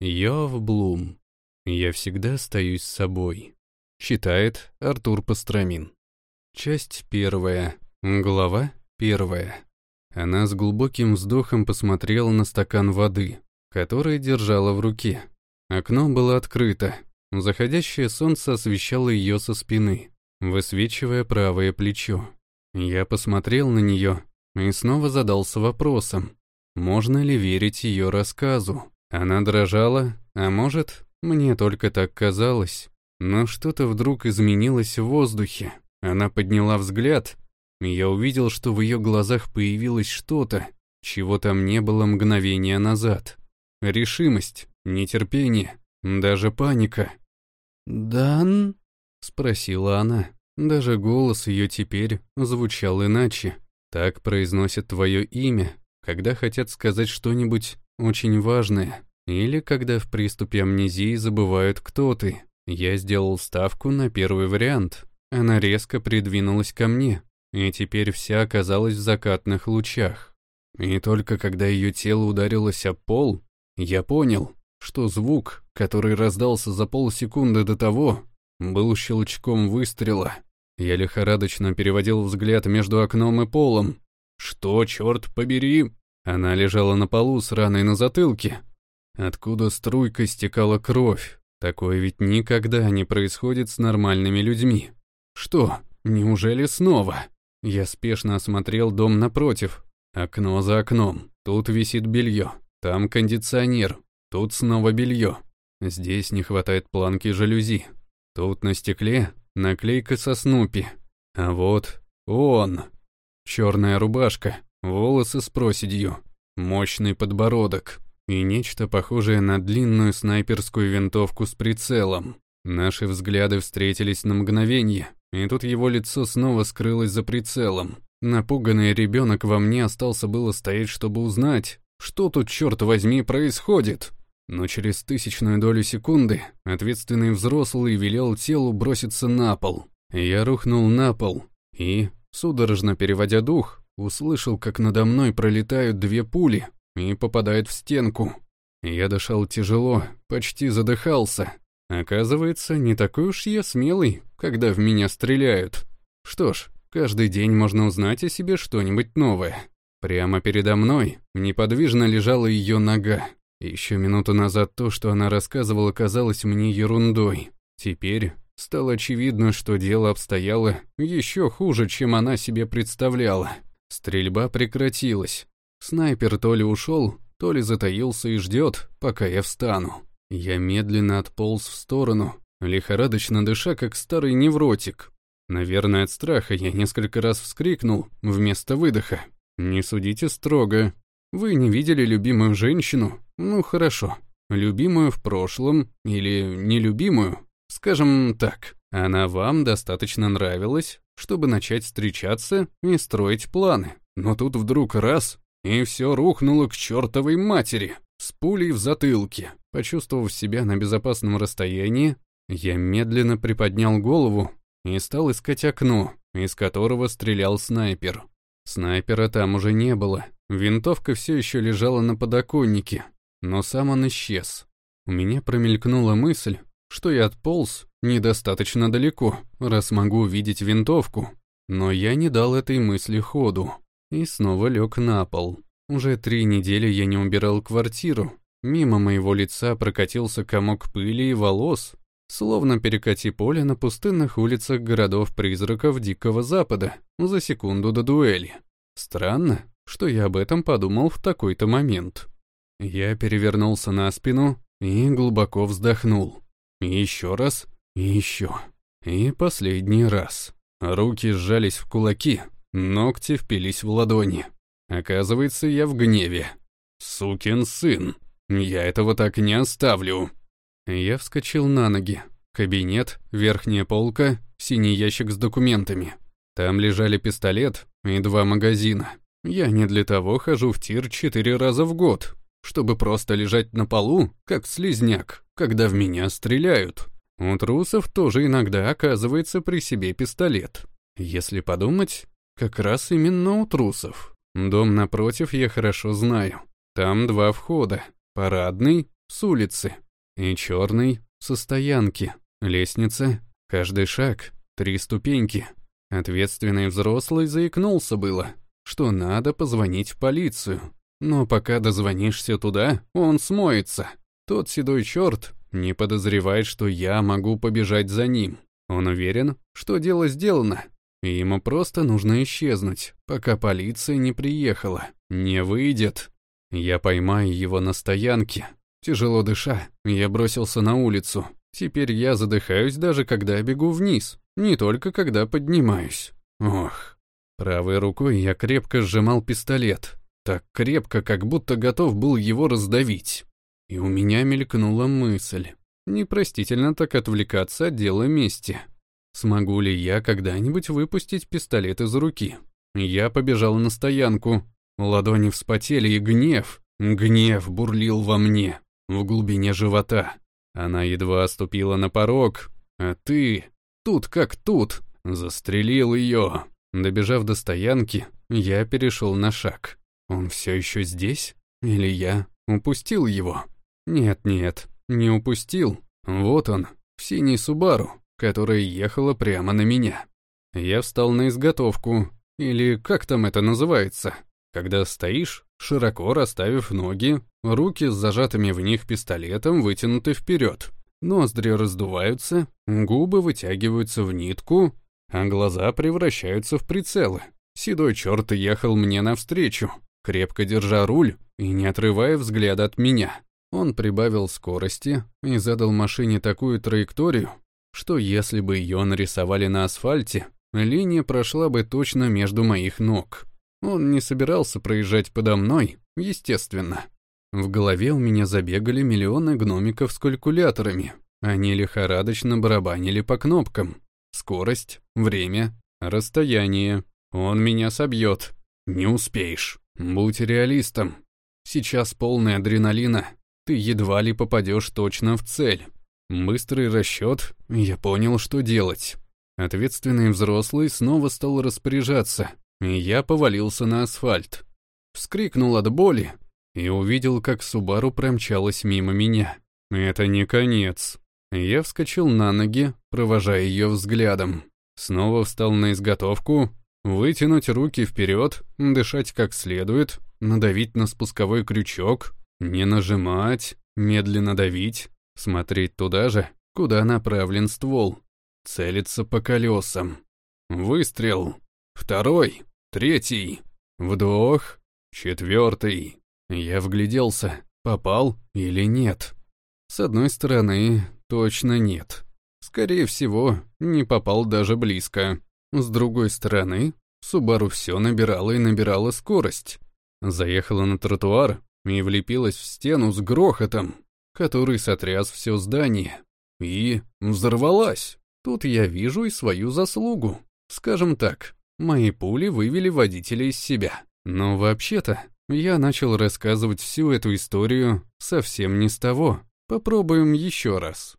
Йов Блум. Я всегда остаюсь собой. Читает Артур Пастрамин. Часть первая. Глава первая. Она с глубоким вздохом посмотрела на стакан воды, который держала в руке. Окно было открыто. Заходящее солнце освещало ее со спины, высвечивая правое плечо. Я посмотрел на нее и снова задался вопросом, можно ли верить ее рассказу. Она дрожала, а может, мне только так казалось. Но что-то вдруг изменилось в воздухе. Она подняла взгляд, и я увидел, что в ее глазах появилось что-то, чего там не было мгновения назад. Решимость, нетерпение, даже паника. «Дан?» — спросила она. Даже голос ее теперь звучал иначе. Так произносят твое имя, когда хотят сказать что-нибудь очень важное, или когда в приступе амнезии забывают, кто ты. Я сделал ставку на первый вариант. Она резко придвинулась ко мне, и теперь вся оказалась в закатных лучах. И только когда ее тело ударилось о пол, я понял, что звук, который раздался за полсекунды до того, был щелчком выстрела. Я лихорадочно переводил взгляд между окном и полом. «Что, черт побери?» Она лежала на полу с раной на затылке, откуда струйка стекала кровь. Такое ведь никогда не происходит с нормальными людьми. Что, неужели снова? Я спешно осмотрел дом напротив. Окно за окном. Тут висит белье. Там кондиционер. Тут снова белье. Здесь не хватает планки жалюзи. Тут на стекле наклейка со Снупи. А вот он. Черная рубашка, волосы с проседью, мощный подбородок и нечто похожее на длинную снайперскую винтовку с прицелом. Наши взгляды встретились на мгновение, и тут его лицо снова скрылось за прицелом. Напуганный ребенок во мне остался было стоять, чтобы узнать, что тут, черт возьми, происходит. Но через тысячную долю секунды ответственный взрослый велел телу броситься на пол. Я рухнул на пол и, судорожно переводя дух, услышал, как надо мной пролетают две пули и попадают в стенку. Я дышал тяжело, почти задыхался. Оказывается, не такой уж я смелый, когда в меня стреляют. Что ж, каждый день можно узнать о себе что-нибудь новое. Прямо передо мной неподвижно лежала ее нога. Еще минуту назад то, что она рассказывала, казалось мне ерундой. Теперь стало очевидно, что дело обстояло еще хуже, чем она себе представляла. Стрельба прекратилась. Снайпер то ли ушел, то ли затаился и ждет, пока я встану. Я медленно отполз в сторону, лихорадочно дыша, как старый невротик. Наверное, от страха я несколько раз вскрикнул вместо выдоха. «Не судите строго. Вы не видели любимую женщину? Ну, хорошо. Любимую в прошлом или нелюбимую? Скажем так, она вам достаточно нравилась, чтобы начать встречаться и строить планы. Но тут вдруг раз, и все рухнуло к чертовой матери, с пулей в затылке. Почувствовав себя на безопасном расстоянии, я медленно приподнял голову и стал искать окно, из которого стрелял снайпер. Снайпера там уже не было. Винтовка все еще лежала на подоконнике, но сам он исчез. У меня промелькнула мысль, что я отполз недостаточно далеко, раз могу увидеть винтовку. Но я не дал этой мысли ходу и снова лег на пол. Уже три недели я не убирал квартиру. Мимо моего лица прокатился комок пыли и волос, словно перекати поле на пустынных улицах городов-призраков Дикого Запада за секунду до дуэли. Странно, что я об этом подумал в такой-то момент. Я перевернулся на спину и глубоко вздохнул. Еще раз, и еще. И последний раз. Руки сжались в кулаки, ногти впились в ладони. Оказывается, я в гневе. Сукин сын. Я этого так не оставлю. Я вскочил на ноги. Кабинет, верхняя полка, синий ящик с документами. Там лежали пистолет и два магазина. Я не для того хожу в тир четыре раза в год, чтобы просто лежать на полу, как слизняк, когда в меня стреляют. У трусов тоже иногда оказывается при себе пистолет. Если подумать, как раз именно у трусов. Дом напротив я хорошо знаю. Там два входа, парадный с улицы, и черный со стоянки. Лестница, каждый шаг, три ступеньки. Ответственный взрослый заикнулся было, что надо позвонить в полицию. Но пока дозвонишься туда, он смоется. Тот седой черт не подозревает, что я могу побежать за ним. Он уверен, что дело сделано, и ему просто нужно исчезнуть, пока полиция не приехала. Не выйдет. Я поймаю его на стоянке. Тяжело дыша, я бросился на улицу. Теперь я задыхаюсь даже когда бегу вниз, не только когда поднимаюсь. Ох. Правой рукой я крепко сжимал пистолет, так крепко, как будто готов был его раздавить. И у меня мелькнула мысль. Непростительно так отвлекаться от дела мести. Смогу ли я когда-нибудь выпустить пистолет из руки? Я побежал на стоянку. Ладони вспотели, и гнев, гнев бурлил во мне, в глубине живота. Она едва ступила на порог, а ты, тут как тут, застрелил ее. Добежав до стоянки, я перешел на шаг. Он все еще здесь? Или я упустил его? Нет-нет, не упустил. Вот он, в синий Субару которая ехала прямо на меня. Я встал на изготовку, или как там это называется, когда стоишь, широко расставив ноги, руки с зажатыми в них пистолетом вытянуты вперед, ноздри раздуваются, губы вытягиваются в нитку, а глаза превращаются в прицелы. Седой черт ехал мне навстречу, крепко держа руль и не отрывая взгляда от меня. Он прибавил скорости и задал машине такую траекторию, что если бы ее нарисовали на асфальте, линия прошла бы точно между моих ног. Он не собирался проезжать подо мной, естественно. В голове у меня забегали миллионы гномиков с калькуляторами. Они лихорадочно барабанили по кнопкам. Скорость, время, расстояние. Он меня собьет. Не успеешь. Будь реалистом. Сейчас полный адреналина. Ты едва ли попадешь точно в цель. Быстрый расчет, я понял, что делать. Ответственный взрослый снова стал распоряжаться, и я повалился на асфальт. Вскрикнул от боли и увидел, как Субару промчалась мимо меня. Это не конец. Я вскочил на ноги, провожая ее взглядом. Снова встал на изготовку, вытянуть руки вперед, дышать как следует, надавить на спусковой крючок, не нажимать, медленно давить, Смотреть туда же, куда направлен ствол. Целиться по колесам. Выстрел. Второй. Третий. Вдох. Четвертый. Я вгляделся, попал или нет. С одной стороны, точно нет. Скорее всего, не попал даже близко. С другой стороны, Субару все набирала и набирала скорость. Заехала на тротуар и влепилась в стену с грохотом который сотряс все здание. И взорвалась. Тут я вижу и свою заслугу. Скажем так, мои пули вывели водителя из себя. Но вообще-то, я начал рассказывать всю эту историю совсем не с того. Попробуем еще раз.